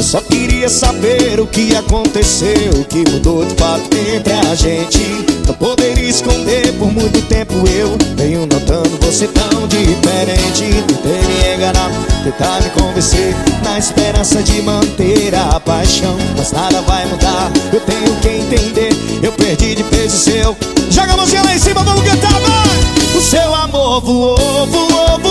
Eu só queria saber o que aconteceu, o que mudou de fato entre a gente. Não poderia esconder por muito tempo eu venho notando você tão diferente. Tentei me enganar, tentar me convencer, na esperança de manter a paixão. Mas nada vai mudar, eu tenho que entender. Eu perdi de peso seu. Joga a mãozinha lá em cima, vamos cantar, vai! O seu amor voou, voou, voou,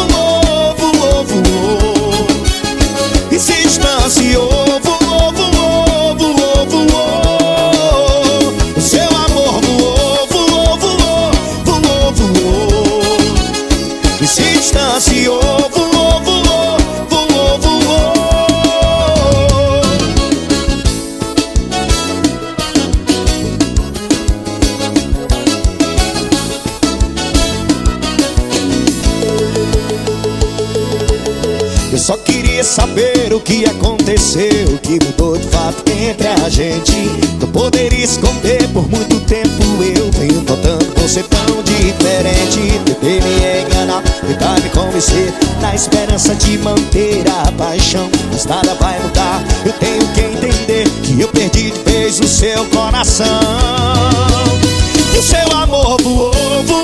Eu só queria saber o que aconteceu, o que mudou de fato entre a gente. Não poderia esconder por muito tempo. Eu venho notando você tão diferente. Tentei me enganar, tentar me convencer, na esperança de manter a paixão. Mas nada vai mudar. Eu tenho que entender que eu perdi de vez o seu coração. O seu amor voou, voou,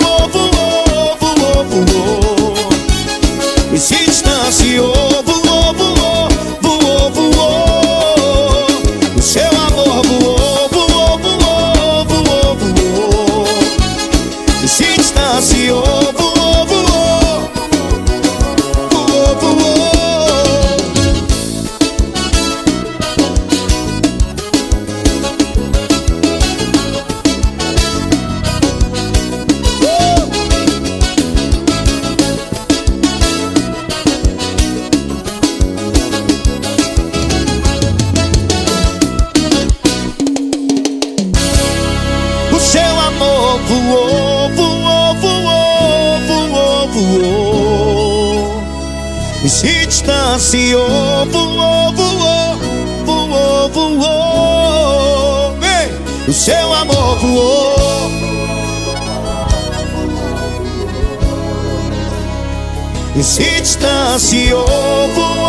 voou, voou, voou, voou, voou E se distanciou, voou, voou, voou, voou Ei! O seu amor voou E se distanciou, voou